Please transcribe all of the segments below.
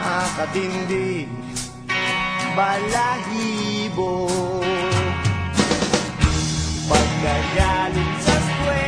nakatindi balahibo. Pagkagaling sa skwela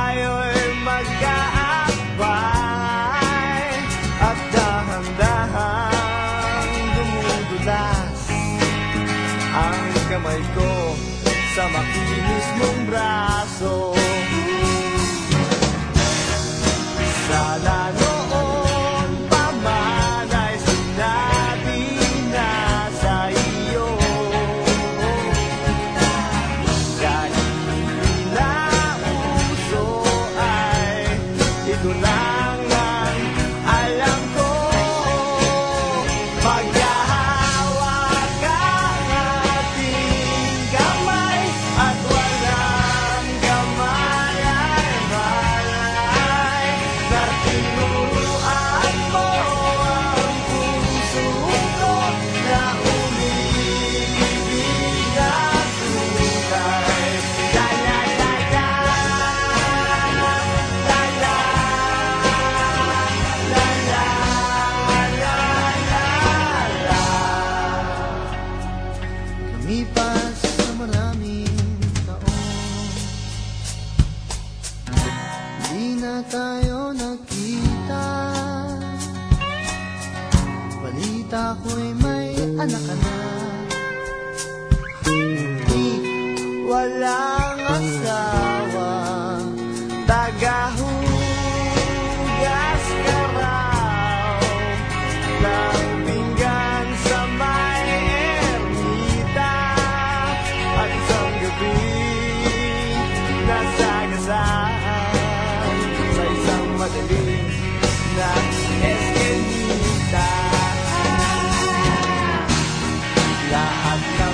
tayo nagkita Balita ko'y may anak ka na Di wala i got